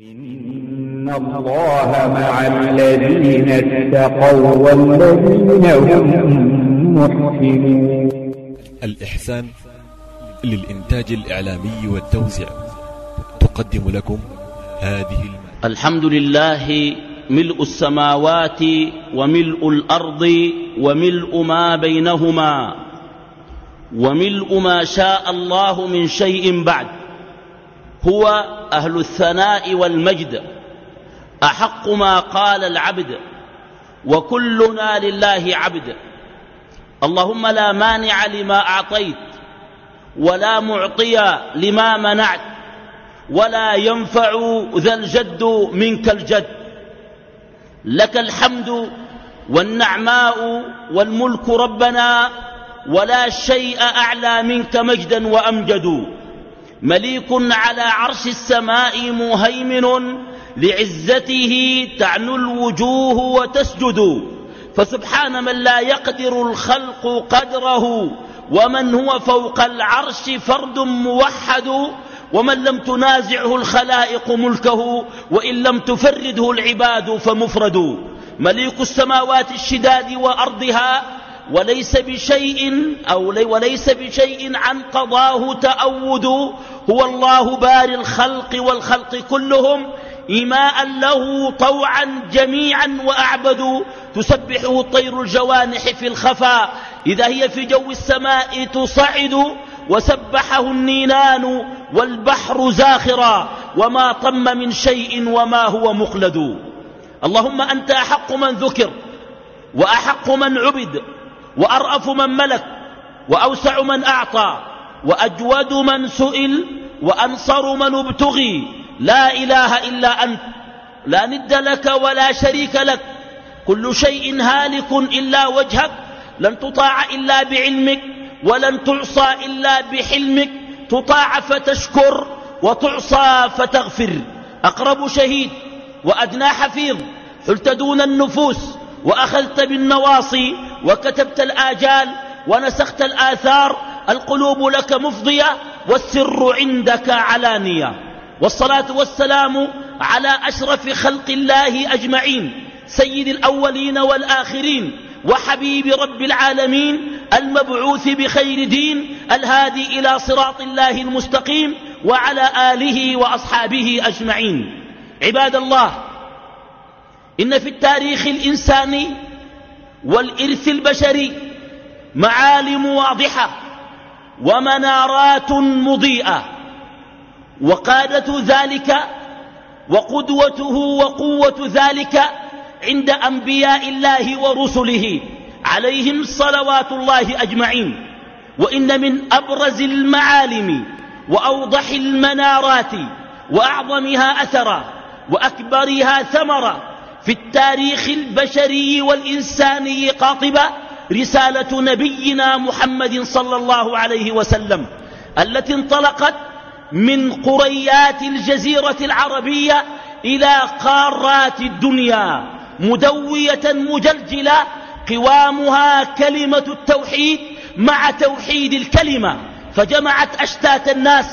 إن الله مع الذين اتقوا والذين هم محسنون الإحسان للإنتاج الإعلامي والتوزيع تقدم لكم هذه الم... الحمد لله ملء السماوات وملء الأرض وملء ما بينهما وملء ما شاء الله من شيء بعد. هو أهل الثناء والمجد أحق ما قال العبد وكلنا لله عبد. اللهم لا مانع لما أعطيت ولا معطي لما منعت ولا ينفع ذا الجد منك الجد. لك الحمد والنعماء والملك ربنا ولا شيء أعلى منك مجدا وأمجد. مليك على عرش السماء مهيمن لعزته تعنو الوجوه وتسجد. فسبحان من لا يقدر الخلق قدره ومن هو فوق العرش فرد موحد ومن لم تنازعه الخلائق ملكه وإن لم تفرده العباد فمفرد. مليك السماوات الشداد وأرضها وليس بشيء أو وليس بشيء عن قضاه تأود. هو الله باري الخلق والخلق كلهم. إيماء له طوعا جميعا وأعبدوا تسبحه طير الجوانح في الخفا. إذا هي في جو السماء تصعد. وسبحه النينان والبحر زاخرا. وما طم من شيء وما هو مخلد. اللهم أنت أحق من ذكر وأحق من عبد. وأرأف من ملك وأوسع من أعطى وأجود من سئل وأنصر من ابتغي لا إله إلا أنت لا ند لك ولا شريك لك كل شيء هالك إلا وجهك لن تطاع إلا بعلمك ولن تعصى إلا بحلمك تطاع فتشكر وتعصى فتغفر أقرب شهيد وأدنى حفيظ حلت دون النفوس وأخذت بالنواصي وكتبت الآجال ونسخت الآثار القلوب لك مفضية والسر عندك علانية. والصلاة والسلام على أشرف خلق الله أجمعين سيد الأولين والآخرين وحبيب رب العالمين المبعوث بخير دين الهادي إلى صراط الله المستقيم وعلى آله وأصحابه أجمعين. عباد الله إن في التاريخ الإنساني والإرث البشري معالم واضحة ومنارات مضيئة. وقادة ذلك وقدوته وقوة ذلك عند أنبياء الله ورسله عليهم صلوات الله أجمعين. وإن من أبرز المعالم وأوضح المنارات وأعظمها أثرا وأكبرها ثمرا في التاريخ البشري والإنساني قاطبة رسالة نبينا محمد صلى الله عليه وسلم التي انطلقت من قريات الجزيرة العربية إلى قارات الدنيا مدوية مجلجلة قوامها كلمة التوحيد مع توحيد الكلمة فجمعت أشتات الناس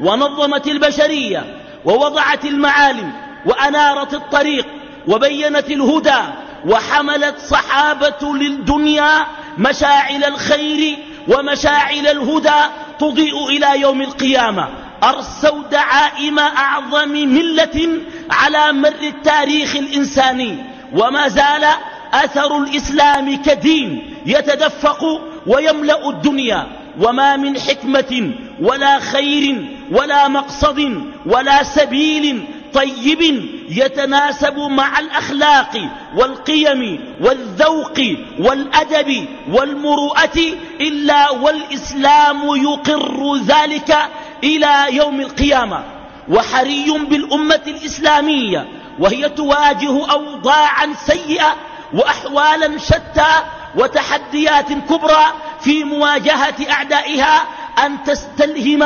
ونظمت البشرية ووضعت المعالم وأنارت الطريق وبينت الهدى وحملت صحابة للدنيا مشاعل الخير ومشاعل الهدى تضيء إلى يوم القيامة. أرسوا دعائم أعظم ملة على مر التاريخ الإنساني. وما زال أثر الإسلام كدين يتدفق ويملأ الدنيا. وما من حكمة ولا خير ولا مقصد ولا سبيل طيب يتناسب مع الأخلاق والقيم والذوق والأدب والمروءة إلا والإسلام يقر ذلك إلى يوم القيامة. وحري بالأمة الإسلامية وهي تواجه أوضاعا سيئة وأحوالا شتى وتحديات كبرى في مواجهة أعدائها أن تستلهم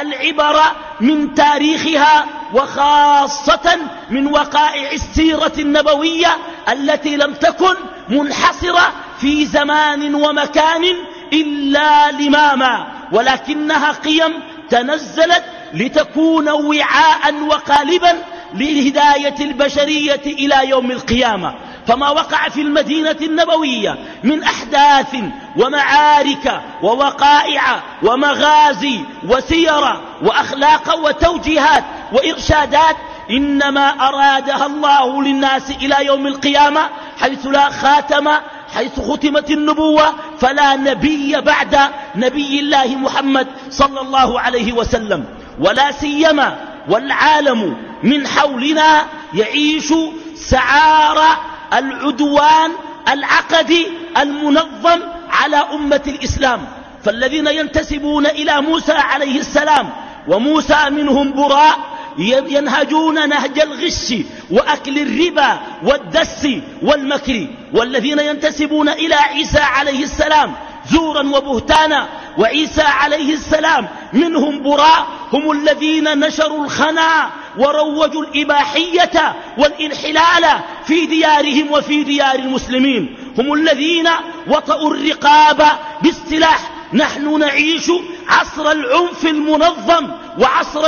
العبر من تاريخها وخاصة من وقائع السيرة النبوية التي لم تكن منحصرة في زمان ومكان إلا لماما ولكنها قيم تنزلت لتكون وعاء وقالبا لهداية البشرية إلى يوم القيامة. فما وقع في المدينة النبوية من أحداث ومعارك ووقائع ومغازي وسير وأخلاق وتوجيهات وإرشادات إنما أرادها الله للناس إلى يوم القيامة حيث لا خاتم حيث ختمت النبوة فلا نبي بعد نبي الله محمد صلى الله عليه وسلم. ولا سيما والعالم من حولنا يعيش سعار العدوان العقدي المنظم على أمة الإسلام. فالذين ينتسبون إلى موسى عليه السلام وموسى منهم براء ينهجون نهج الغش وأكل الربا والدس والمكر. والذين ينتسبون إلى عيسى عليه السلام زورا وبهتانا وعيسى عليه السلام منهم براء هم الذين نشروا الخنا وروجوا الإباحية والإنحلال في ديارهم وفي ديار المسلمين. هم الذين وطئوا الرقاب بالسلاح. نحن نعيش عصر العنف المنظم وعصر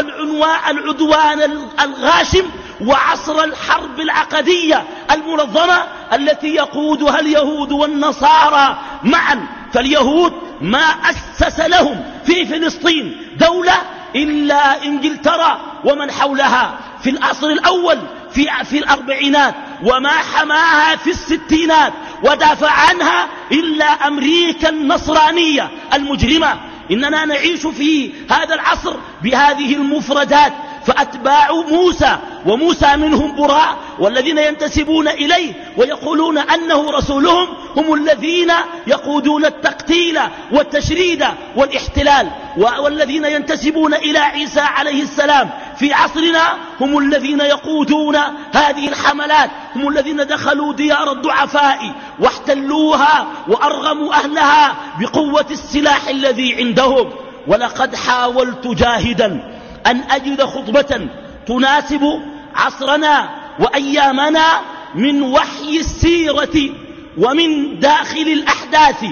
العدوان الغاشم وعصر الحرب العقدية المنظمة التي يقودها اليهود والنصارى معا. فاليهود ما أسس لهم في فلسطين دولة إلا إنجلترا ومن حولها في العصر الأول في, في الأربعينات وما حماها في الستينات ودافع عنها إلا أمريكا النصرانية المجرمة. إننا نعيش في هذا العصر بهذه المفردات. فأتباع موسى وموسى منهم براء والذين ينتسبون إليه ويقولون أنه رسولهم هم الذين يقودون التقتيل والتشريد والاحتلال والذين ينتسبون إلى عيسى عليه السلام. في عصرنا هم الذين يقودون هذه الحملات هم الذين دخلوا ديار الضعفاء واحتلوها وأرغموا أهلها بقوة السلاح الذي عندهم. ولقد حاولت جاهدا أن أجد خطبة تناسب عصرنا وأيامنا من وحي السيرة ومن داخل الأحداث.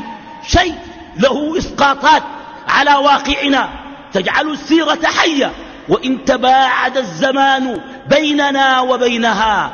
شيء له إسقاطات على واقعنا. تجعل السيرة حية. وإن تباعد الزمان بيننا وبينها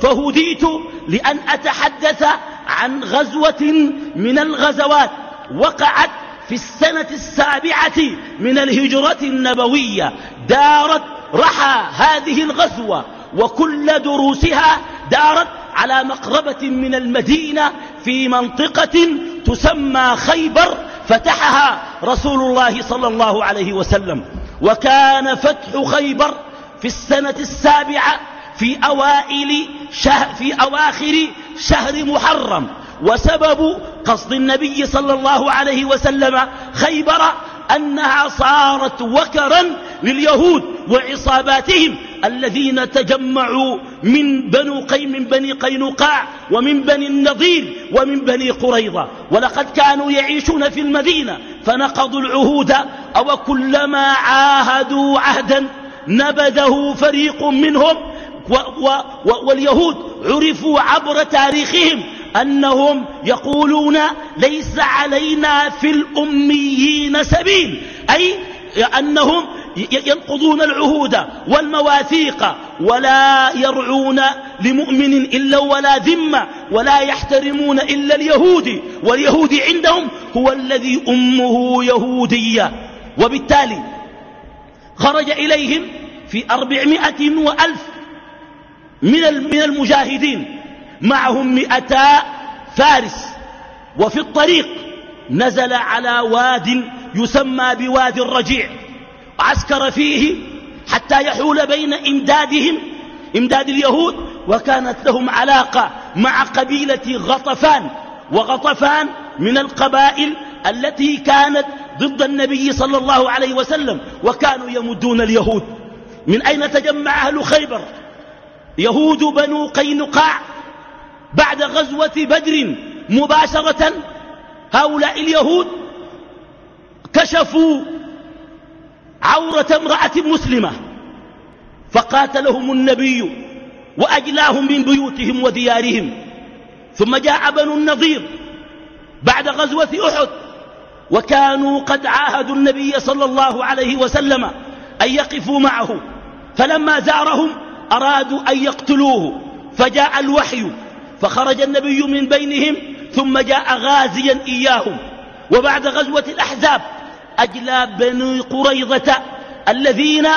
فهديت لأن أتحدث عن غزوة من الغزوات. وقعت في السنة السابعة من الهجرة النبوية دارت رحى هذه الغزوة وكل دروسها دارت على مقربة من المدينة في منطقة تسمى خيبر فتحها رسول الله صلى الله عليه وسلم. وكان فتح خيبر في السنة السابعة في أوائل شهر في أواخر شهر محرم. وسبب قصد النبي صلى الله عليه وسلم خيبر أنها صارت وكرا لليهود وعصاباتهم الذين تجمعوا من, بنو قي من بني قينقاع ومن بني النضير ومن بني قريظة. ولقد كانوا يعيشون في المدينة فنقضوا العهود أو كلما عاهدوا عهدا نبذه فريق منهم و و و واليهود عرفوا عبر تاريخهم أنهم يقولون ليس علينا في الأميين سبيل. أي أنهم ينقضون العهود والمواثيق ولا يرعون لمؤمن إلا ولا ذمة ولا يحترمون إلا اليهود. واليهود عندهم هو الذي أمه يهودية. وبالتالي خرج إليهم في أربعمائة وألف من المجاهدين. معهم مئتا فارس. وفي الطريق نزل على واد يسمى بوادي الرجيع. عسكر فيه حتى يحول بين إمدادهم إمداد اليهود وكانت لهم علاقة مع قبيلة غطفان. وغطفان من القبائل التي كانت ضد النبي صلى الله عليه وسلم وكانوا يمدون اليهود. من أين تجمع أهل خيبر؟ يهود بنو قينقاع بعد غزوة بدر مباشرة هؤلاء اليهود كشفوا عورة امرأة مسلمة فقاتلهم النبي وأجلاهم من بيوتهم وديارهم. ثم جاء بنو النظير بعد غزوة أحد وكانوا قد عاهدوا النبي صلى الله عليه وسلم أن يقفوا معه. فلما زارهم أرادوا أن يقتلوه فجاء الوحي فخرج النبي من بينهم ثم جاء غازيا إياهم. وبعد غزوة الأحزاب أجلى بني قريظة الذين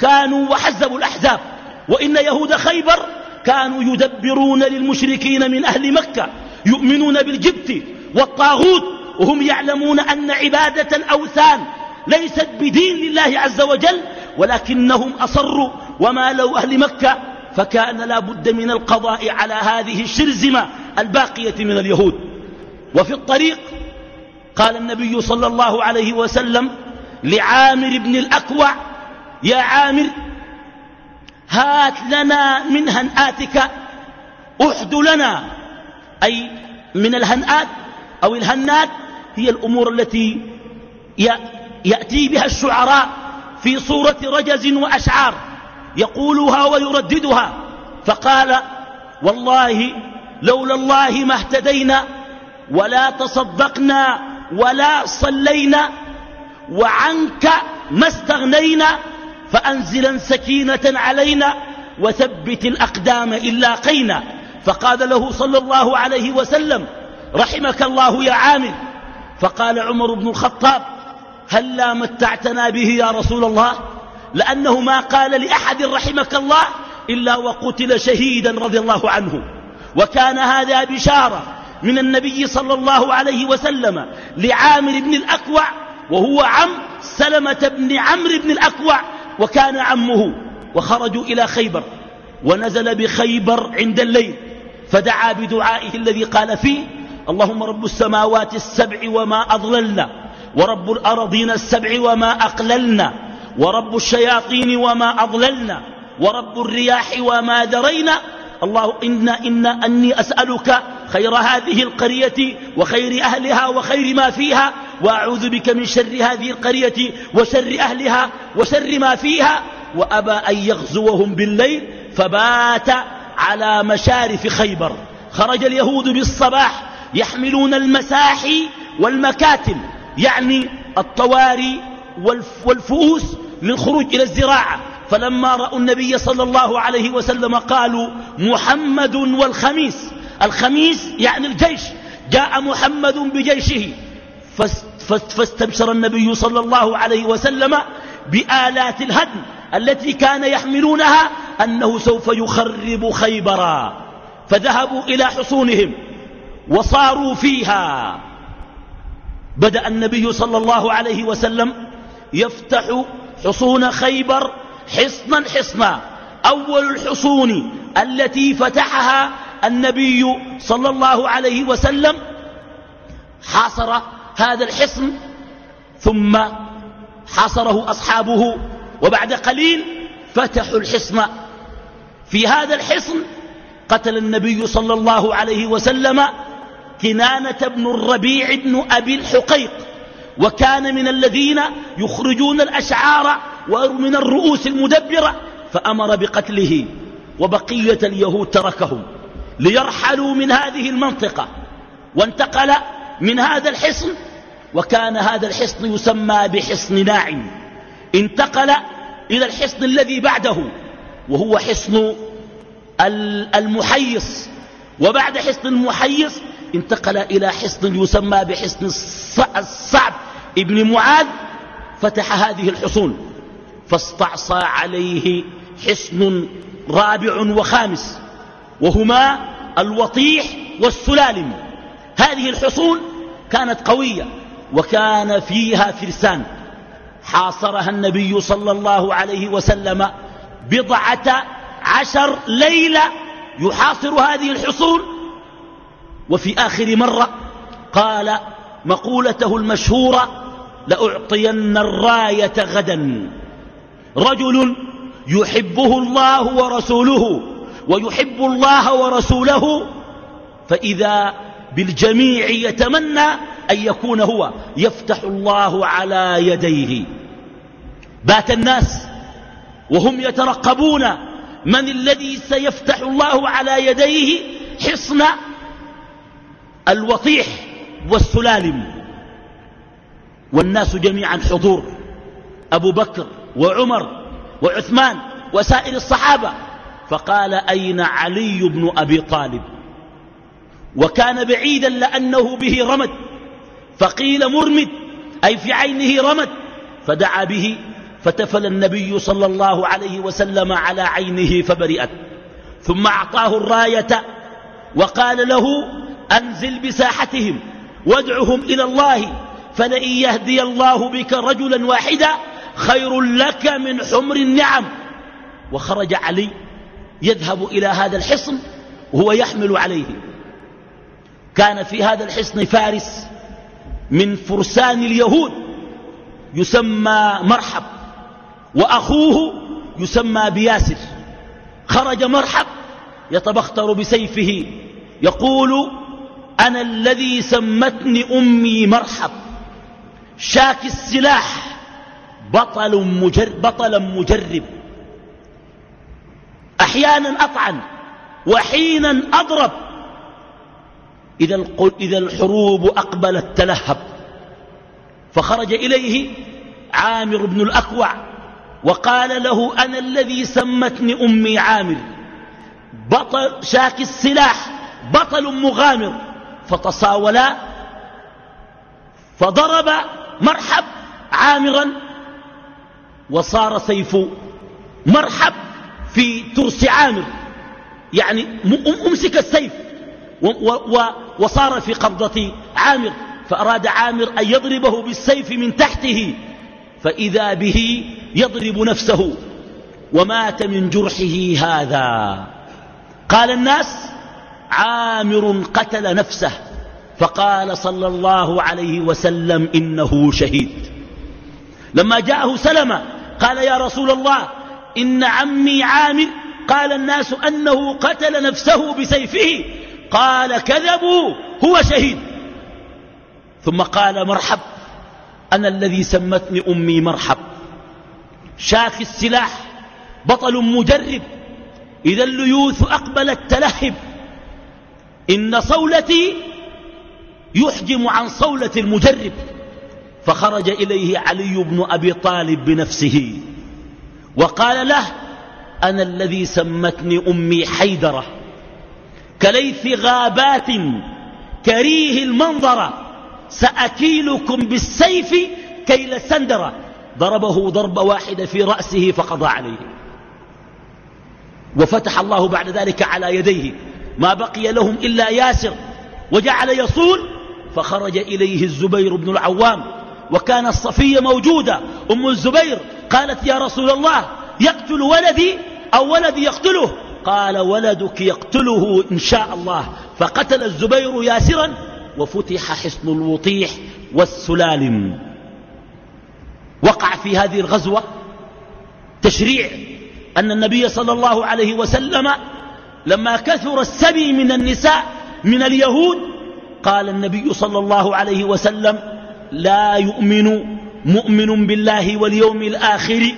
كانوا وحزبوا الأحزاب. وإن يهود خيبر كانوا يدبرون للمشركين من أهل مكة يؤمنون بالجبت والطاغوت وهم يعلمون أن عبادة الأوثان ليست بدين لله عز وجل ولكنهم أصروا وما لو أهل مكة فكان لا بد من القضاء على هذه الشرزمة الباقية من اليهود. وفي الطريق قال النبي صلى الله عليه وسلم لعامر بن الأكوع يا عامر هات لنا من هنآتك أحد لنا. أي من الهنآت أو الهنات هي الأمور التي يأتي بها الشعراء في صورة رجز وأشعار. يقولها ويرددها. فقال والله لولا الله ما اهتدينا ولا تصدقنا ولا صلينا وعنك ما استغنينا فأنزلا سكينة علينا وثبت الأقدام إن لاقينا فقال له صلى الله عليه وسلم رحمك الله يا عامر. فقال عمر بن الخطاب هل لا متعتنا به يا رسول الله؟ لأنه ما قال لأحد رحمك الله إلا وقتل شهيدا رضي الله عنه. وكان هذا بشارة من النبي صلى الله عليه وسلم لعامر بن الأكوع وهو عم سلمة بن عمرو بن الأكوع وكان عمه. وخرجوا إلى خيبر ونزل بخيبر عند الليل فدعا بدعائه الذي قال فيه اللهم رب السماوات السبع وما أضللنا ورب الأرضين السبع وما أقللنا ورب الشياطين وما أضللنا ورب الرياح وما درينا. الله إن, إن أني أسألك خير هذه القرية وخير أهلها وخير ما فيها وأعوذ بك من شر هذه القرية وشر أهلها وشر ما فيها. وأبى أن يغزوهم بالليل فبات على مشارف خيبر. خرج اليهود بالصباح يحملون المساحي والمكاتل يعني الطواري والفؤوس للخروج إلى الزراعة. فلما رأوا النبي صلى الله عليه وسلم قالوا محمد والخميس. الخميس يعني الجيش. جاء محمد بجيشه. فاستبشر النبي صلى الله عليه وسلم بآلات الهدم التي كان يحملونها أنه سوف يخرب خيبرا. فذهبوا إلى حصونهم وصاروا فيها. بدأ النبي صلى الله عليه وسلم يفتح حصون خيبر حصنا حصنا. أول الحصون التي فتحها النبي صلى الله عليه وسلم حاصر هذا الحصن ثم حاصره أصحابه وبعد قليل فتحوا الحصن. في هذا الحصن قتل النبي صلى الله عليه وسلم كنانة بن الربيع بن أبي الحقيق. وكان من الذين يخرجون الأشعار ومن الرؤوس المدبرة فأمر بقتله وبقية اليهود تركهم ليرحلوا من هذه المنطقة وانتقل من هذا الحصن وكان هذا الحصن يسمى بحصن ناعم انتقل إلى الحصن الذي بعده وهو حصن المحيص. وبعد حصن المحيص انتقل إلى حصن يسمى بحصن الصعب. ابن معاذ فتح هذه الحصون فاستعصى عليه حصن رابع وخامس وهما الوطيح والسلالم. هذه الحصون كانت قوية وكان فيها فرسان. حاصرها النبي صلى الله عليه وسلم بضعة عشر ليلة يحاصر هذه الحصون وفي آخر مرة قال مقولته المشهورة لأعطين الراية غدا. رجل يحبه الله ورسوله ويحب الله ورسوله فإذا بالجميع يتمنى أن يكون هو يفتح الله على يديه. بات الناس وهم يترقبون من الذي سيفتح الله على يديه حصن الوطيح والسلالم والناس جميعا حضور. أبو بكر وعمر وعثمان وسائر الصحابة. فقال أين علي بن أبي طالب؟ وكان بعيدا لأنه به رمد. فقيل مرمد أي في عينه رمد. فدعا به فتفل النبي صلى الله عليه وسلم على عينه فبرئت. ثم أعطاه الراية وقال له أنزل بساحتهم وادعهم إلى الله فلئن يهدي الله بك رجلا واحدا خير لك من حمر النعم. وخرج علي يذهب إلى هذا الحصن وهو يحمل عليه. كان في هذا الحصن فارس من فرسان اليهود يسمى مرحب وأخوه يسمى بياسر. خرج مرحب يتبختر بسيفه يقول أنا الذي سمتني أمي مرحب. شاك السلاح. بطل مجرب بطلا مجرب. أحيانا أطعن وحينا أضرب. إذا, إذا الحروب أقبلت تلهب. فخرج إليه عامر بن الأكوع وقال له أنا الذي سمتني أمي عامر. بطل شاك السلاح بطل مغامر. فتصاولا فضرب مرحب عامرا وصار سيف مرحب في ترس عامر. يعني أمسك السيف وصار في قبضة عامر. فأراد عامر أن يضربه بالسيف من تحته فإذا به يضرب نفسه ومات من جرحه هذا. قال الناس عامر قتل نفسه فقال صلى الله عليه وسلم إنه شهيد. لما جاءه سلمة قال يا رسول الله إن عمي عامر قال الناس أنه قتل نفسه بسيفه قال كذبوا هو شهيد. ثم قال مرحب أنا الذي سمتني أمي مرحب. شاخ السلاح بطل مجرب إذا الليوث أقبلت تلهب إن صولتي يحجم عن صولة المجرب. فخرج إليه علي بن أبي طالب بنفسه وقال له أنا الذي سمتني أمي حيدرة كليث غابات كريه المنظر سأكيلكم بالسيف كيل السندرة ضربه ضربة واحدة في رأسه فقضى عليه. وفتح الله بعد ذلك على يديه. ما بقي لهم إلا ياسر وجعل يصول فخرج إليه الزبير بن العوام وكان الصفية موجودة أم الزبير قالت يا رسول الله يقتل ولدي أو ولدي يقتله؟ قال ولدك يقتله إن شاء الله. فقتل الزبير ياسرا وفتح حصن الوطيح والسلالم. وقع في هذه الغزوة تشريع أن النبي صلى الله عليه وسلم لما كثر السبي من النساء من اليهود قال النبي صلى الله عليه وسلم لا يؤمن مؤمن بالله واليوم الآخر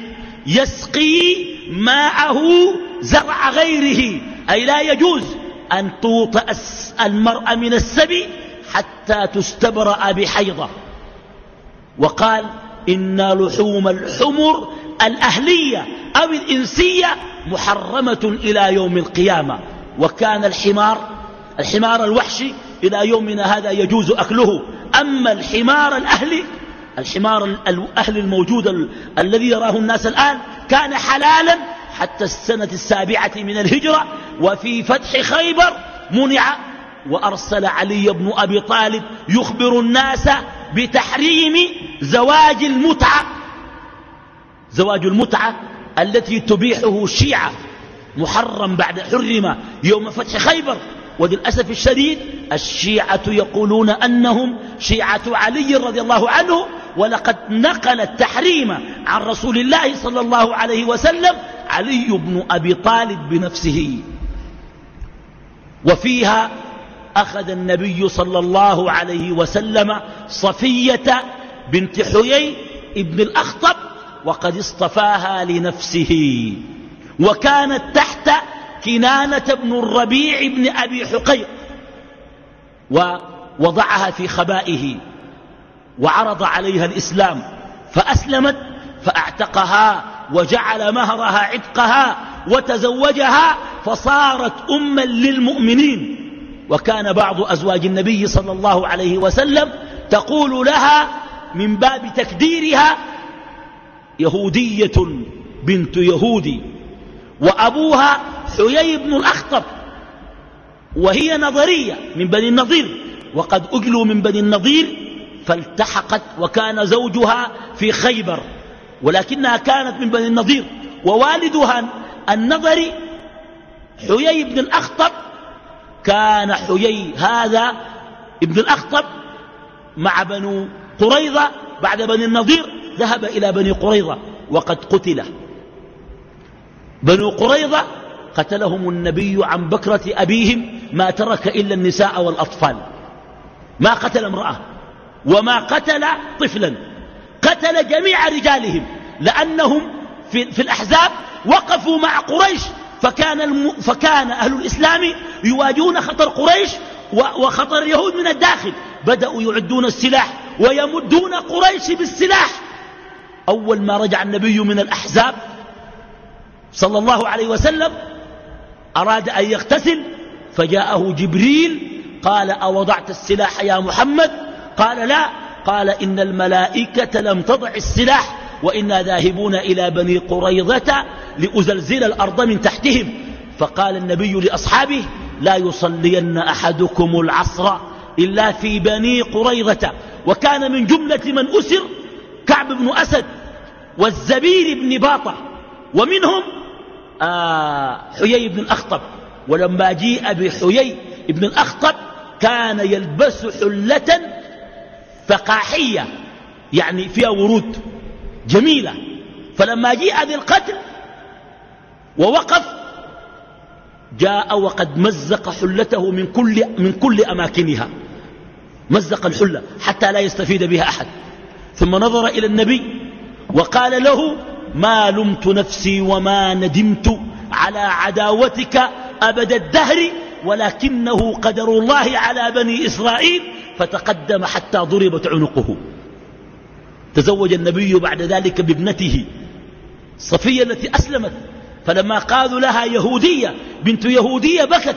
يسقي ماءه زرع غيره. أي لا يجوز أن توطأ المرأة من السبي حتى تستبرأ بحيضة. وقال إن لحوم الحمر الأهلية. أو الإنسية محرمة إلى يوم القيامة. وكان الحمار الحمار الوحشي إلى يومنا هذا يجوز أكله. أما الحمار الأهلي الحمار الأهلي الموجود الذي يراه الناس الآن كان حلالا حتى السنة السابعة من الهجرة وفي فتح خيبر منع وأرسل علي بن أبي طالب يخبر الناس بتحريم زواج المتعة. زواج المتعة التي تبيحه الشيعة محرم بعد حرم يوم فتح خيبر. وللأسف الشديد الشيعة يقولون أنهم شيعة علي رضي الله عنه ولقد نقل التحريم عن رسول الله صلى الله عليه وسلم علي بن أبي طالب بنفسه. وفيها أخذ النبي صلى الله عليه وسلم صفية بنت حيي ابن الأخطب وقد اصطفاها لنفسه. وكانت تحت كنانة بن الربيع بن أبي حقيق ووضعها في خبائه. وعرض عليها الإسلام. فأسلمت فأعتقها وجعل مهرها عتقها وتزوجها فصارت أما للمؤمنين. وكان بعض أزواج النبي صلى الله عليه وسلم تقول لها من باب تكديرها يهودية بنت يهودي وأبوها حيي بن الأخطب وهي نظرية من بني النضير وقد أجلوا من بني النضير فالتحقت وكان زوجها في خيبر ولكنها كانت من بني النضير ووالدها النظري حيي بن الأخطب كان حيي هذا ابن الأخطب مع بنو قريظة بعد بني النضير ذهب إلى بني قريظة وقد قتل. بنو قريظة قتلهم النبي عن بكرة أبيهم ما ترك إلا النساء والأطفال. ما قتل امرأة وما قتل طفلا. قتل جميع رجالهم لأنهم في, في الأحزاب وقفوا مع قريش فكان, الم... فكان أهل الإسلام يواجهون خطر قريش وخطر اليهود من الداخل. بدأوا يعدون السلاح ويمدون قريش بالسلاح. أول ما رجع النبي من الأحزاب صلى الله عليه وسلم أراد أن يغتسل فجاءه جبريل قال أوضعت السلاح يا محمد قال لا قال إن الملائكة لم تضع السلاح وإنا ذاهبون إلى بني قريظة لأزلزل الأرض من تحتهم فقال النبي لأصحابه لا يصلين أحدكم العصر إلا في بني قريظة وكان من جملة من أسر كعب بن أسد والزبير بن باطة ومنهم آه حيي بن الأخطب ولما جيء بحيي بن الأخطب كان يلبس حلة فقاحية يعني فيها ورود جميلة. فلما جيء بالقتل ووقف جاء وقد مزق حلته من كل, من كل أماكنها. مزق الحلة حتى لا يستفيد بها أحد. ثم نظر إلى النبي وقال له ما لمت نفسي وما ندمت على عداوتك أبد الدهر ولكنه قدر الله على بني إسرائيل فتقدم حتى ضربت عنقه. تزوج النبي بعد ذلك بابنته صفية التي أسلمت. فلما قالوا لها يهودية بنت يهودية بكت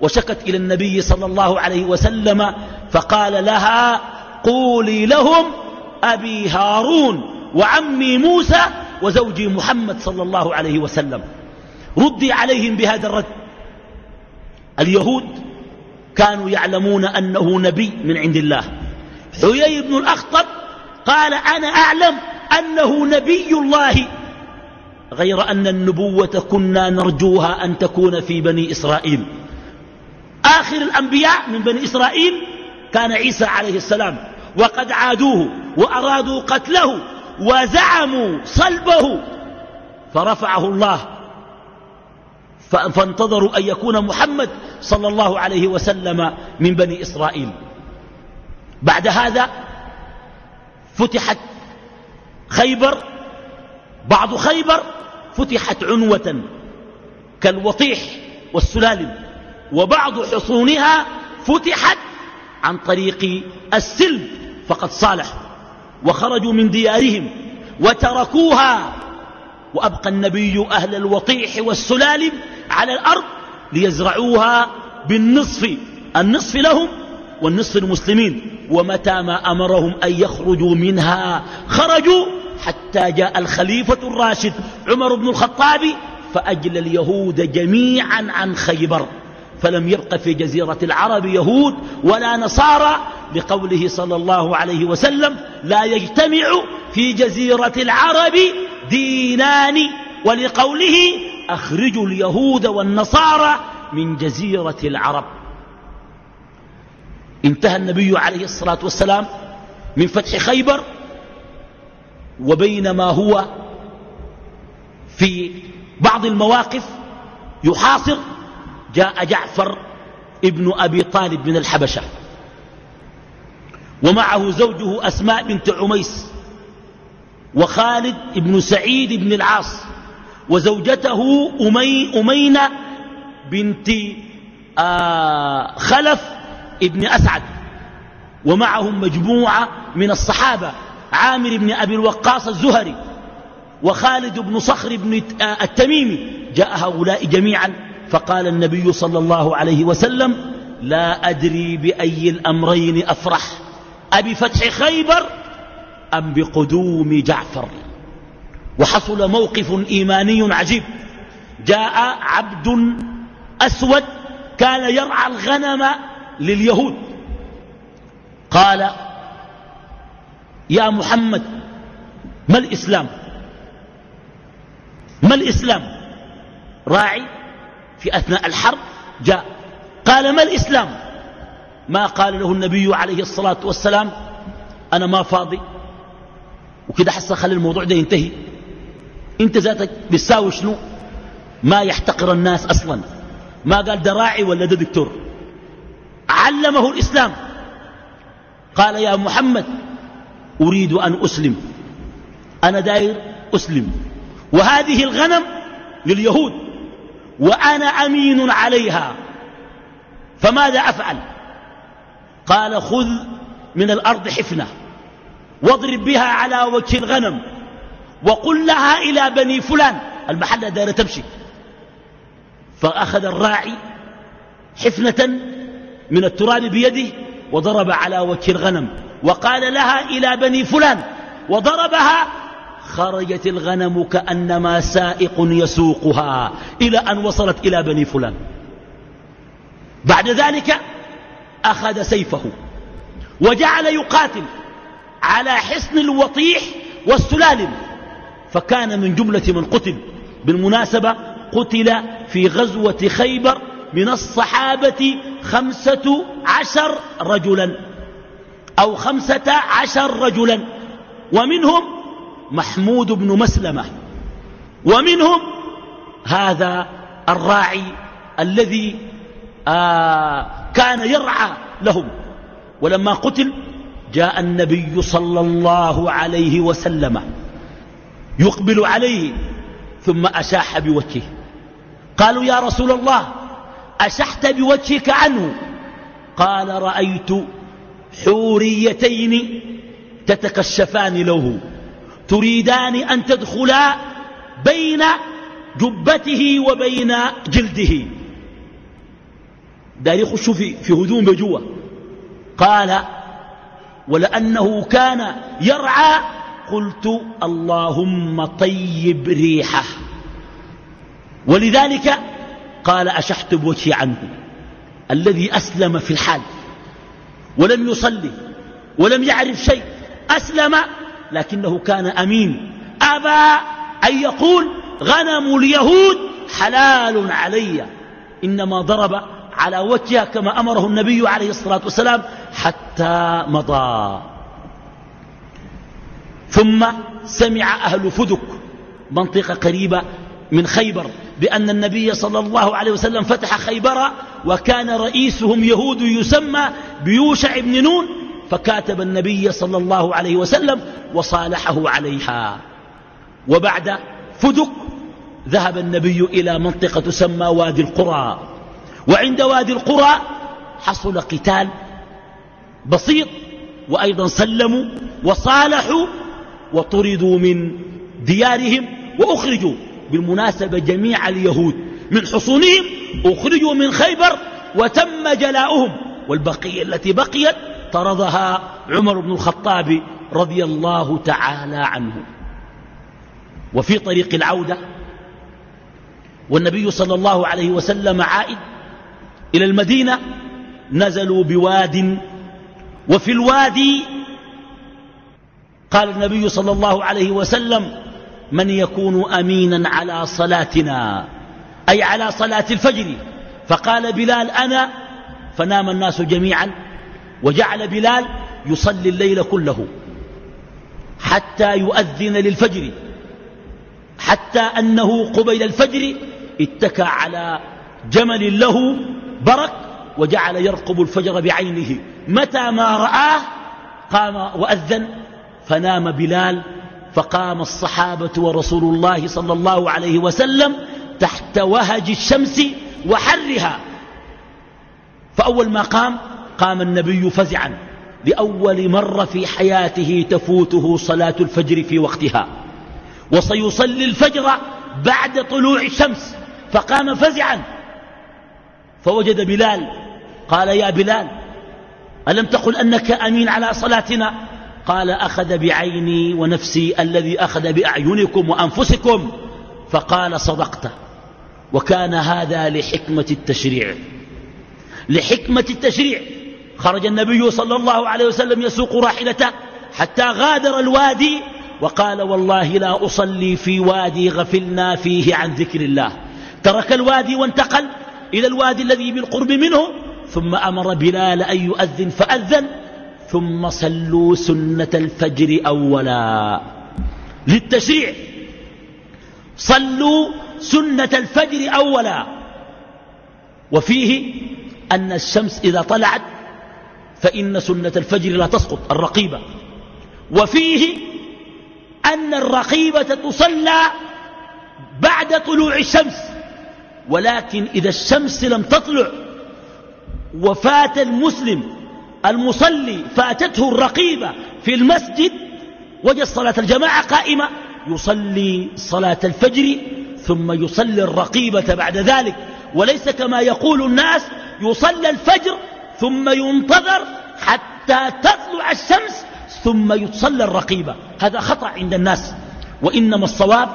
وشكت إلى النبي صلى الله عليه وسلم فقال لها قولي لهم أبي هارون وعمي موسى وزوجي محمد صلى الله عليه وسلم. ردي عليهم بهذا الرد. اليهود كانوا يعلمون أنه نبي من عند الله. حيي بن الأخطب قال أنا أعلم أنه نبي الله غير أن النبوة كنا نرجوها أن تكون في بني إسرائيل. آخر الأنبياء من بني إسرائيل كان عيسى عليه السلام وقد عادوه. وأرادوا قتله وزعموا صلبه فرفعه الله. فانتظروا أن يكون محمد صلى الله عليه وسلم من بني إسرائيل. بعد هذا فتحت خيبر بعض خيبر فتحت عنوة كالوطيح والسلالم وبعض حصونها فتحت عن طريق السلم فقد صالحوا وخرجوا من ديارهم وتركوها. وأبقى النبي أهل الوطيح والسلالم على الأرض ليزرعوها بالنصف. النصف لهم والنصف المسلمين ومتى ما أمرهم أن يخرجوا منها خرجوا حتى جاء الخليفة الراشد عمر بن الخطاب فأجل اليهود جميعا عن خيبر. فلم يبق في جزيرة العرب يهود ولا نصارى لقوله صلى الله عليه وسلم لا يجتمع في جزيرة العرب دينان ولقوله أخرجوا اليهود والنصارى من جزيرة العرب. انتهى النبي عليه الصلاة والسلام من فتح خيبر وبينما هو في بعض المواقف يحاصر جاء جعفر ابن أبي طالب من الحبشة ومعه زوجه أسماء بنت عميس وخالد بن سعيد بن العاص وزوجته أمي أمينة بنت آه خلف ابن أسعد ومعهم مجموعة من الصحابة عامر بن أبي الوقاص الزهري وخالد بن صخر بن التميمي جاء هؤلاء جميعا فقال النبي صلى الله عليه وسلم لا أدري بأي الأمرين أفرح أبفتح خيبر أم بقدوم جعفر؟ وحصل موقف إيماني عجيب. جاء عبد أسود كان يرعى الغنم لليهود. قال يا محمد ما الإسلام؟ ما الإسلام؟ راعي في أثناء الحرب جاء. قال ما الإسلام؟ ما قال له النبي عليه الصلاة والسلام؟ أنا ما فاضي. وكده حس خلي الموضوع ده ينتهي. أنت ذاتك بتساوي شنو؟ ما يحتقر الناس أصلا. ما قال ده راعي ولا ده دكتور؟ علمه الإسلام. قال يا محمد أريد أن أسلم. أنا داير أسلم. وهذه الغنم لليهود. وأنا أمين عليها. فماذا أفعل؟ قال خذ من الأرض حفنة واضرب بها على وجه الغنم وقل لها إلى بني فلان. المحل دار تمشي. فأخذ الراعي حفنة من التراب بيده وضرب على وجه الغنم وقال لها إلى بني فلان. وضربها خرجت الغنم كأنما سائق يسوقها إلى أن وصلت إلى بني فلان. بعد ذلك أخذ سيفه وجعل يقاتل على حصن الوطيح والسلالم. فكان من جملة من قتل. بالمناسبة قتل في غزوة خيبر من الصحابة خمسة عشر رجلا أو خمسة عشر رجلا. ومنهم محمود بن مسلمة. ومنهم هذا الراعي الذي آه كان يرعى لهم. ولما قتل جاء النبي صلى الله عليه وسلم يقبل عليه ثم أشاح بوجهه. قالوا يا رسول الله أشحت بوجهك عنه؟ قال رأيت حوريتين تتكشفان له. تريدان أن تدخلا بين جبته وبين جلده. دار يخشوا في, في هدوم بجوة. قال ولأنه كان يرعى قلت اللهم طيب ريحه. ولذلك قال أشحت بوجهي عنه الذي أسلم في الحال ولم يصلي ولم يعرف شيء أسلم لكنه كان أمين. أبى أن يقول غنم اليهود حلال علي. إنما ضرب على وجهها كما أمره النبي عليه الصلاة والسلام حتى مضى. ثم سمع أهل فدك منطقة قريبة من خيبر بأن النبي صلى الله عليه وسلم فتح خيبر وكان رئيسهم يهود يسمى بيوشع بن نون فكاتب النبي صلى الله عليه وسلم وصالحه عليها. وبعد فدك ذهب النبي إلى منطقة تسمى وادي القرى. وعند وادي القرى حصل قتال بسيط وأيضا سلموا وصالحوا وطردوا من ديارهم وأخرجوا. بالمناسبة جميع اليهود من حصونهم أخرجوا من خيبر وتم جلاؤهم والبقية التي بقيت طردها عمر بن الخطاب رضي الله تعالى عنه. وفي طريق العودة والنبي صلى الله عليه وسلم عائد إلى المدينة نزلوا بواد وفي الوادي قال النبي صلى الله عليه وسلم من يكون أمينا على صلاتنا؟ أي على صلاة الفجر. فقال بلال أنا. فنام الناس جميعا. وجعل بلال يصلي الليل كله حتى يؤذن للفجر حتى أنه قبيل الفجر اتكى على جمل له برك وجعل يرقب الفجر بعينه. متى ما رآه قام وأذن فنام بلال فقام الصحابة ورسول الله صلى الله عليه وسلم تحت وهج الشمس وحرها. فأول ما قام قام النبي فزعا لأول مرة في حياته تفوته صلاة الفجر في وقتها. وسيصلي الفجر بعد طلوع الشمس فقام فزعا. فوجد بلال قال يا بلال ألم تقل أنك أمين على صلاتنا؟ قال أخذ بعيني ونفسي الذي أخذ بأعينكم وأنفسكم. فقال صدقت. وكان هذا لحكمة التشريع. لحكمة التشريع. خرج النبي صلى الله عليه وسلم يسوق راحلته حتى غادر الوادي وقال والله لا أصلي في وادي غفلنا فيه عن ذكر الله. ترك الوادي وانتقل إلى الوادي الذي بالقرب منه ثم أمر بلال أن يؤذن فأذن ثم صلوا سنة الفجر أولا. للتشريع. صلوا سنة الفجر أولا. وفيه أن الشمس إذا طلعت فإن سنة الفجر لا تسقط الرقيبة. وفيه أن الرقيبة تصلى بعد طلوع الشمس ولكن إذا الشمس لم تطلع وفات المسلم المصلي فاتته الرقيبة في المسجد وجد صلاة الجماعة قائمة يصلي صلاة الفجر ثم يصلي الرقيبة بعد ذلك. وليس كما يقول الناس يصلى الفجر ثم ينتظر حتى تطلع الشمس ثم يصلى الرقيبة هذا خطأ عند الناس. وإنما الصواب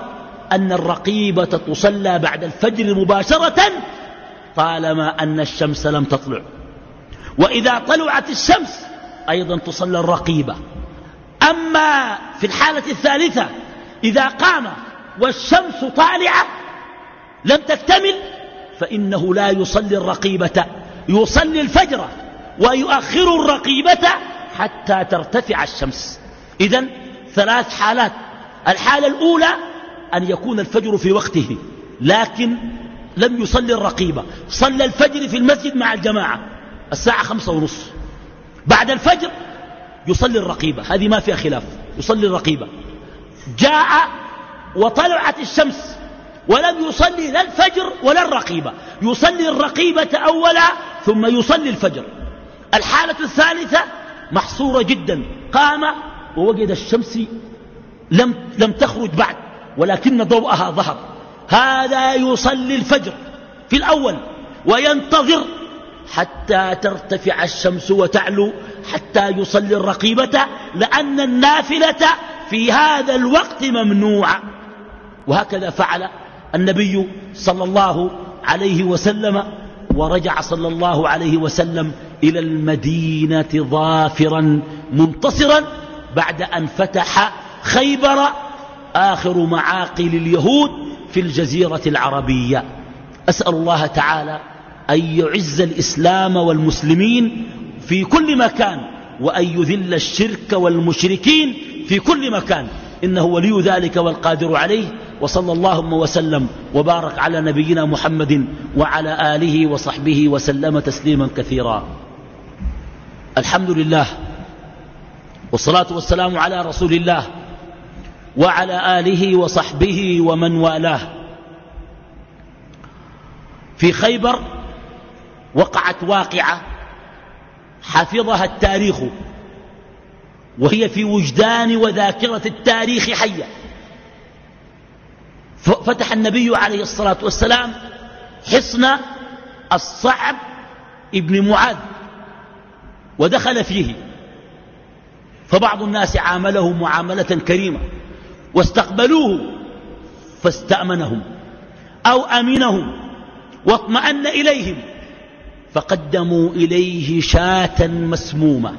أن الرقيبة تصلى بعد الفجر مباشرة طالما أن الشمس لم تطلع. وإذا طلعت الشمس أيضا تصلى الرقيبة أما في الحالة الثالثة إذا قام والشمس طالعة لم تكتمل فإنه لا يصلي الرقيبة. يصلي الفجر ويؤخر الرقيبة حتى ترتفع الشمس. إذا ثلاث حالات. الحالة الأولى أن يكون الفجر في وقته لكن لم يصلي الرقيبة. صلى الفجر في المسجد مع الجماعة الساعة خمسة ونص. بعد الفجر يصلي الرقيبة. هذه ما فيها خلاف. يصلي الرقيبة. جاء وطلعت الشمس ولم يصلي لا الفجر ولا الرقيبة. يصلي الرقيبة أولا ثم يصلي الفجر. الحالة الثالثة محصورة جدا. قام ووجد الشمس لم, لم تخرج بعد ولكن ضوءها ظهر. هذا يصلي الفجر في الأول وينتظر حتى ترتفع الشمس وتعلو حتى يصلي الرقيبة لأن النافلة في هذا الوقت ممنوعة. وهكذا فعل النبي صلى الله عليه وسلم ورجع صلى الله عليه وسلم إلى المدينة ظافرا منتصرا بعد أن فتح خيبر آخر معاقل اليهود في الجزيرة العربية. أسأل الله تعالى أن يعز الإسلام والمسلمين في كل مكان وأن يذل الشرك والمشركين في كل مكان. إنه ولي ذلك والقادر عليه. وصلى اللهم وسلم وبارك على نبينا محمد وعلى آله وصحبه وسلم تسليما كثيرا. الحمد لله والصلاة والسلام على رسول الله وعلى آله وصحبه ومن والاه. في خيبر وقعت واقعة حفظها التاريخ وهي في وجدان وذاكرة التاريخ حية. فتح النبي عليه الصلاة والسلام حصن الصعب ابن معاذ ودخل فيه. فبعض الناس عامله معاملة كريمة واستقبلوه فاستأمنهم أو أمنهم واطمأن إليهم فقدموا إليه شاة مسمومة.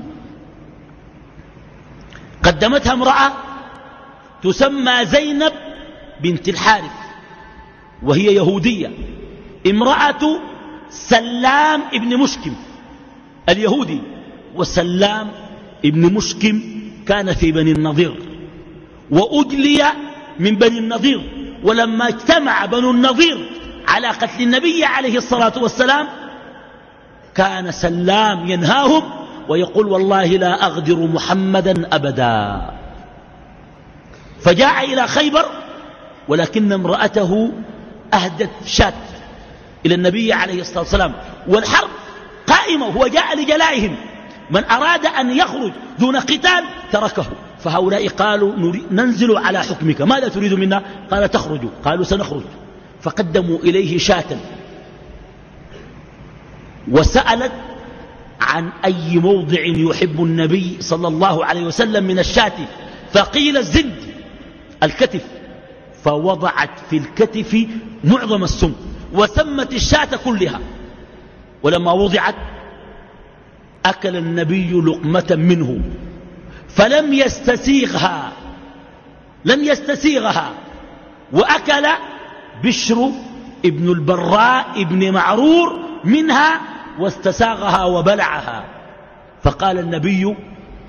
قدمتها امرأة تسمى زينب بنت الحارث وهي يهودية. امرأة سلام ابن مشكم اليهودي وسلام ابن مشكم كان في بني النضير. وأجلي من بني النضير ولما اجتمع بنو النضير على قتل النبي عليه الصلاة والسلام كان سلام ينهاهم ويقول والله لا أغدر محمدا أبدا. فجاء إلى خيبر ولكن امرأته أهدت شات إلى النبي عليه الصلاة والسلام والحرب قائمة وهو جاء لجلائهم من أراد أن يخرج دون قتال تركه فهؤلاء قالوا ننزل على حكمك ماذا تريد منا؟ قال تخرجوا قالوا سنخرج فقدموا إليه شاة وسألت عن أي موضع يحب النبي صلى الله عليه وسلم من الشاة فقيل الزند الكتف فوضعت في الكتف معظم السم وسمت الشاة كلها. ولما وضعت أكل النبي لقمة منه فلم يستسيغها لم يستسيغها وأكل بشر ابن البراء ابن معرور منها واستساغها وبلعها. فقال النبي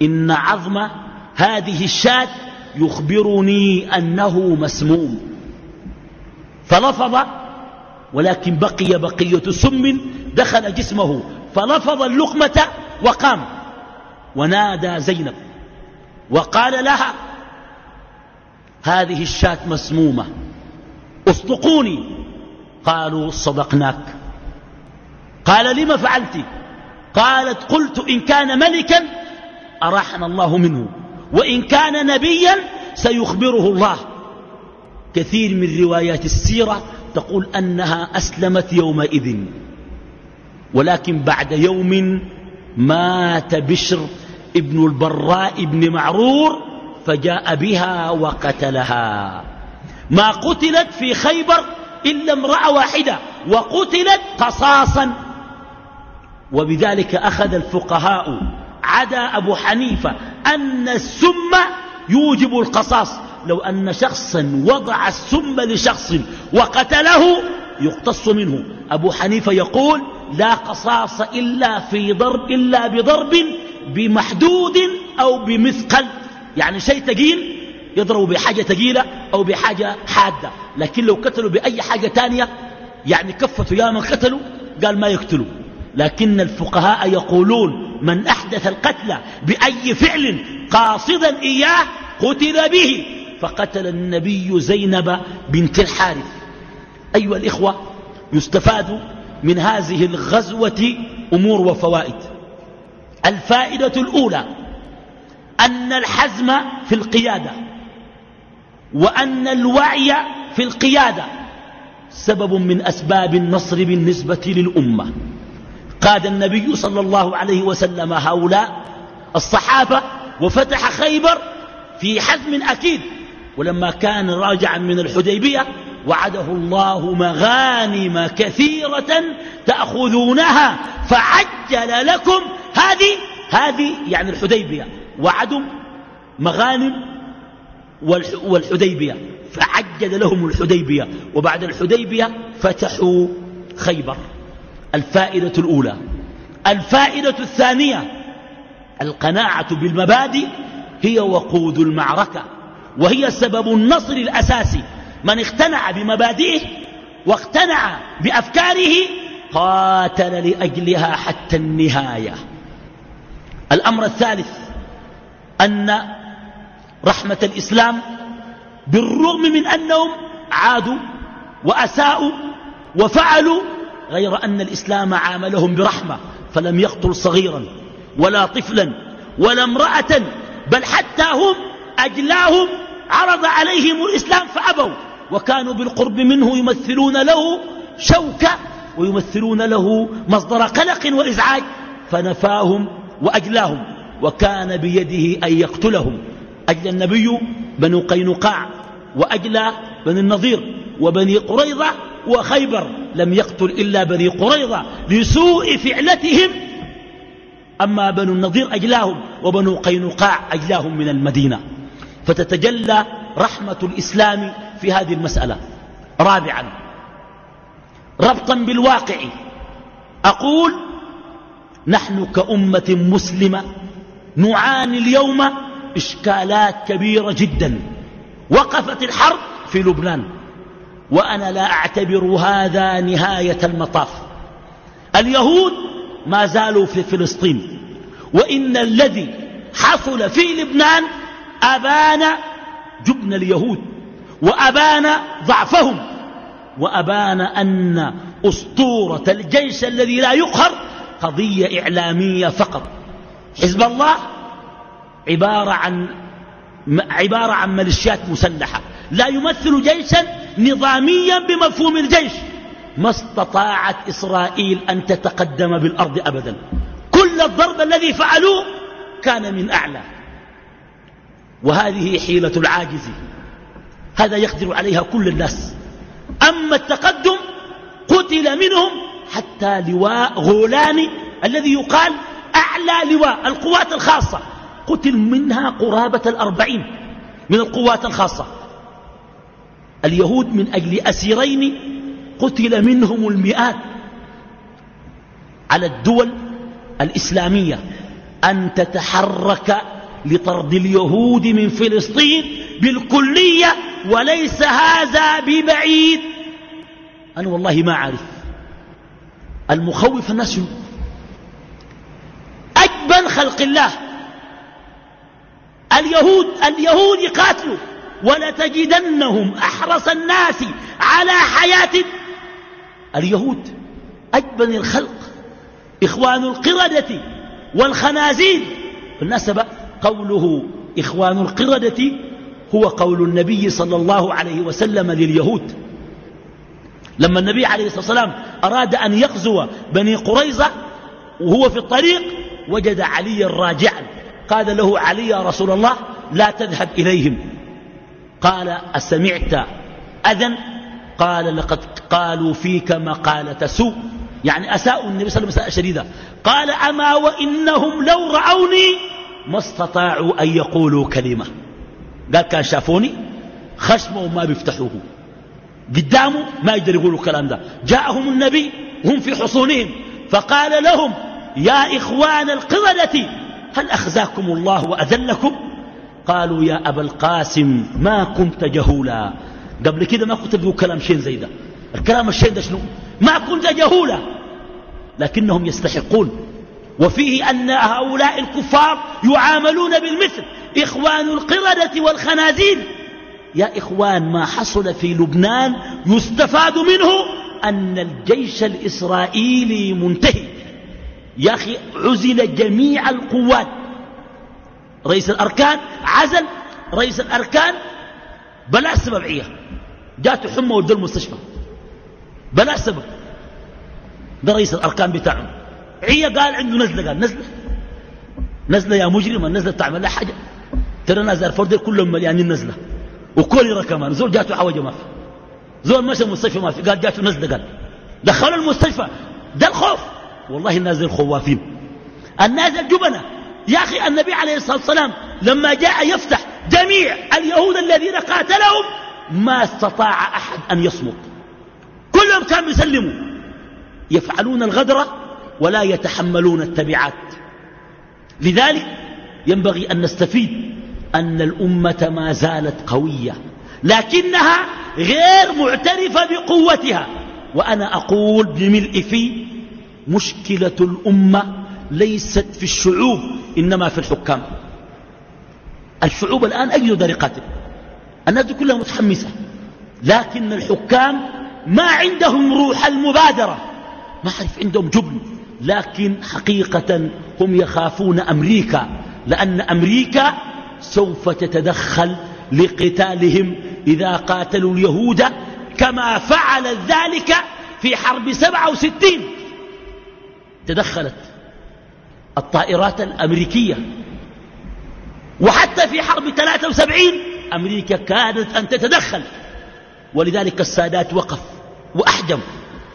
إن عظم هذه الشاة يخبرني أنه مسموم. فلفظ ولكن بقي بقية سم دخل جسمه. فلفظ اللقمة وقام. ونادى زينب. وقال لها هذه الشاة مسمومة. اصدقوني. قالوا صدقناك. قال لم فعلت؟ قالت قلت إن كان ملكا أراحنا الله منه. وإن كان نبيا سيخبره الله. كثير من روايات السيرة تقول أنها أسلمت يومئذ ولكن بعد يوم مات بشر ابن البراء ابن معرور فجاء بها وقتلها. ما قتلت في خيبر إلا امرأة واحدة وقتلت قصاصا. وبذلك أخذ الفقهاء عدا أبو حنيفة أن السم يوجب القصاص. لو أن شخصا وضع السم لشخص وقتله يقتص منه. أبو حنيفة يقول لا قصاص إلا, في ضرب إلا بضرب بمحدود أو بمثقل. يعني شيء تقيل يضرب بحاجة تقيلة أو بحاجة حادة. لكن لو قتلوا بأي حاجة تانية يعني كفتوا يا من قتلوا قال ما يقتلوا. لكن الفقهاء يقولون من أحدث القتل بأي فعل قاصدا إياه قتل به فقتل النبي زينب بنت الحارث. أيها الإخوة يستفاد من هذه الغزوة أمور وفوائد. الفائدة الأولى أن الحزم في القيادة وأن الوعي في القيادة سبب من أسباب النصر بالنسبة للأمة. قاد النبي صلى الله عليه وسلم هؤلاء الصحابة وفتح خيبر في حزم أكيد. ولما كان راجعا من الحديبية وعده الله مغانم كثيرة تأخذونها فعجل لكم هذه هذه يعني الحديبية. وعدم مغانم والحديبية فعجل لهم الحديبية. وبعد الحديبية فتحوا خيبر. الفائدة الأولى. الفائدة الثانية القناعة بالمبادئ هي وقود المعركة وهي سبب النصر الأساسي. من اقتنع بمبادئه واقتنع بأفكاره قاتل لأجلها حتى النهاية. الأمر الثالث أن رحمة الإسلام بالرغم من أنهم عادوا وأساءوا وفعلوا غير أن الإسلام عاملهم برحمة فلم يقتل صغيرا ولا طفلا ولا امرأة بل حتى هم أجلاهم عرض عليهم الإسلام فأبوا وكانوا بالقرب منه يمثلون له شوكة ويمثلون له مصدر قلق وإزعاج فنفاهم وأجلاهم وكان بيده أن يقتلهم. أجل النبي بنو قينقاع وأجلى بني النظير وبني قريظة وخيبر. لم يقتل إلا بني قريظة لسوء فعلتهم. أما بنو النظير أجلاهم وبنو قينقاع أجلاهم من المدينة. فتتجلى رحمة الإسلام في هذه المسألة. رابعا ربطا بالواقع. أقول نحن كأمة مسلمة نعاني اليوم إشكالات كبيرة جدا. وقفت الحرب في لبنان. وأنا لا أعتبر هذا نهاية المطاف. اليهود ما زالوا في فلسطين وإن الذي حصل في لبنان أبان جبن اليهود وأبان ضعفهم وأبان أن أسطورة الجيش الذي لا يقهر قضية إعلامية فقط. حزب الله عبارة عن عبارة عن ميليشيات مسلحة لا يمثل جيشا نظاميا بمفهوم الجيش. ما استطاعت إسرائيل أن تتقدم بالأرض أبدا. كل الضرب الذي فعلوه كان من أعلى. وهذه حيلة العاجز. هذا يقدر عليها كل الناس. أما التقدم قتل منهم حتى لواء غولاني الذي يقال أعلى لواء القوات الخاصة. قتل منها قرابة الأربعين من القوات الخاصة. اليهود من أجل أسيرين قتل منهم المئات على الدول الإسلامية أن تتحرك لطرد اليهود من فلسطين بالكلية وليس هذا ببعيد. أنا والله ما أعرف. المخوف الناس أجبن خلق الله. اليهود اليهود يقاتلوا. ولتجدنهم أحرص الناس على حياة اليهود أجبن الخلق إخوان القردة والخنازير. بالنسبة قوله إخوان القردة هو قول النبي صلى الله عليه وسلم لليهود. لما النبي عليه الصلاة والسلام أراد أن يغزو بني قريظة وهو في الطريق وجد عليا راجعا قال له علي يا رسول الله لا تذهب إليهم. قال أسمعت. أذن قال لقد قالوا فيك مقالة سوء. يعني أساءوا النبي صلى الله عليه وسلم شديدة. قال أما وإنهم لو رأوني ما استطاعوا أن يقولوا كلمة. قال كان شافوني؟ خشمه ما بيفتحوه. قدامه ما يقدر يقولوا الكلام ده. جاءهم النبي هم في حصونهم. فقال لهم يا إخوان القردة هل أخزاكم الله وأذلكم قالوا يا أبا القاسم ما كنت جهولا. قبل كده ما كنت تقول كلام شين زي ده. الكلام الشين ده شنو؟ ما كنت جهولا. لكنهم يستحقون. وفيه أن هؤلاء الكفار يعاملون بالمثل. إخوان القردة والخنازير. يا إخوان ما حصل في لبنان يستفاد منه أن الجيش الإسرائيلي منتهي. يا أخي عزل جميع القوات. رئيس الأركان عزل رئيس الأركان بلا سبب عيه جاته حمى ودى المستشفى. بلا سبب. ده رئيس الأركان بتاعهم. عيه قال عنده نزلة قال نزلة. نزلة يا مجرم النزلة تعمل لها حاجة. ترى ناس الفرد كلهم مليانين نزلة. وكوليرا كمان. زول جاته حوجه ما في زول مشى المستشفى ما في قال جاته نزلة قال. دخلوا المستشفى. ده الخوف. والله الناس الخوافين الناس الجبنة يا أخي النبي عليه الصلاة والسلام لما جاء يفتح جميع اليهود الذين قاتلهم ما استطاع أحد أن يصمت. كلهم كانوا يسلموا. يفعلون الغدر ولا يتحملون التبعات. لذلك ينبغي أن نستفيد أن الأمة ما زالت قوية لكنها غير معترفة بقوتها. وأنا أقول بملء في مشكلة الأمة ليست في الشعوب إنما في الحكام. الشعوب الآن أجل طريقته الناس كلها متحمسة. لكن الحكام ما عندهم روح المبادرة. ما أعرف عندهم جبن. لكن حقيقة هم يخافون أمريكا. لأن أمريكا سوف تتدخل لقتالهم إذا قاتلوا اليهود كما فعلت ذلك في حرب سبعة وستين. تدخلت. الطائرات الأمريكية. وحتى في حرب 73 أمريكا كادت أن تتدخل. ولذلك السادات وقف وأحجم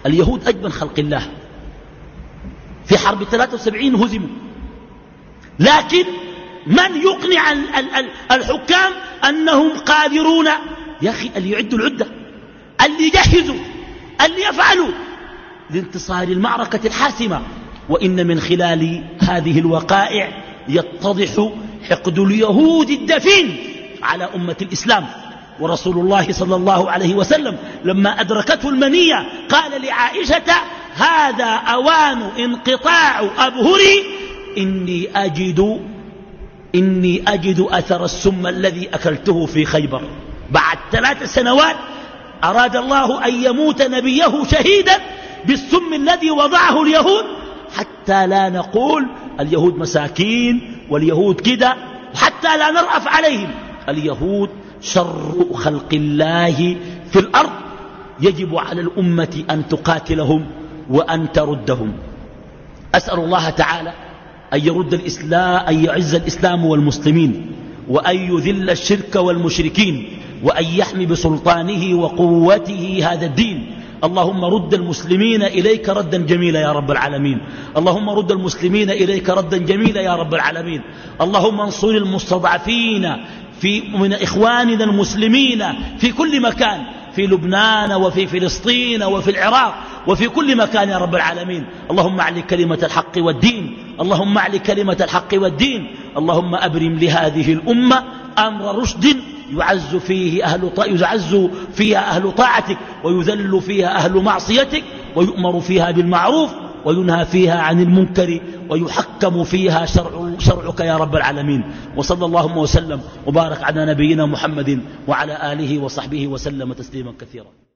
اليهود أجمل خلق الله. في حرب 73 هزموا. لكن من يقنع الحكام أنهم قادرون؟ يا أخي اللي يعدوا العدة اللي يجهزوا اللي يفعلوا لانتصار المعركة الحاسمة. وإن من خلال هذه الوقائع يتضح حقد اليهود الدفين على أمة الإسلام. ورسول الله صلى الله عليه وسلم لما أدركته المنية قال لعائشة هذا أوان انقطاع أبهري إني أجد إني أجد أثر السم الذي أكلته في خيبر. بعد ثلاث سنوات أراد الله أن يموت نبيه شهيدا بالسم الذي وضعه اليهود حتى لا نقول اليهود مساكين واليهود كده حتى لا نرأف عليهم. اليهود شر خلق الله في الأرض. يجب على الأمة أن تقاتلهم وأن تردهم. أسأل الله تعالى أن يرد الإسلام أن يعز الإسلام والمسلمين وأن يذل الشرك والمشركين وأن يحمي بسلطانه وقوته هذا الدين. اللهم رد المسلمين إليك ردا جميلا يا رب العالمين. اللهم رد المسلمين إليك ردا جميلا يا رب العالمين. اللهم انصر المستضعفين في من إخواننا المسلمين في كل مكان في لبنان وفي فلسطين وفي العراق وفي كل مكان يا رب العالمين. اللهم اعل كلمة الحق والدين اللهم اعل كلمة الحق والدين. اللهم أبرم لهذه الأمة أمر رشد يعز فيه أهل يعز فيها أهل طاعتك ويذل فيها أهل معصيتك ويؤمر فيها بالمعروف وينهى فيها عن المنكر ويحكم فيها شرع شرعك يا رب العالمين. وصلى اللهم وسلم وبارك على نبينا محمد وعلى آله وصحبه وسلم تسليما كثيرا.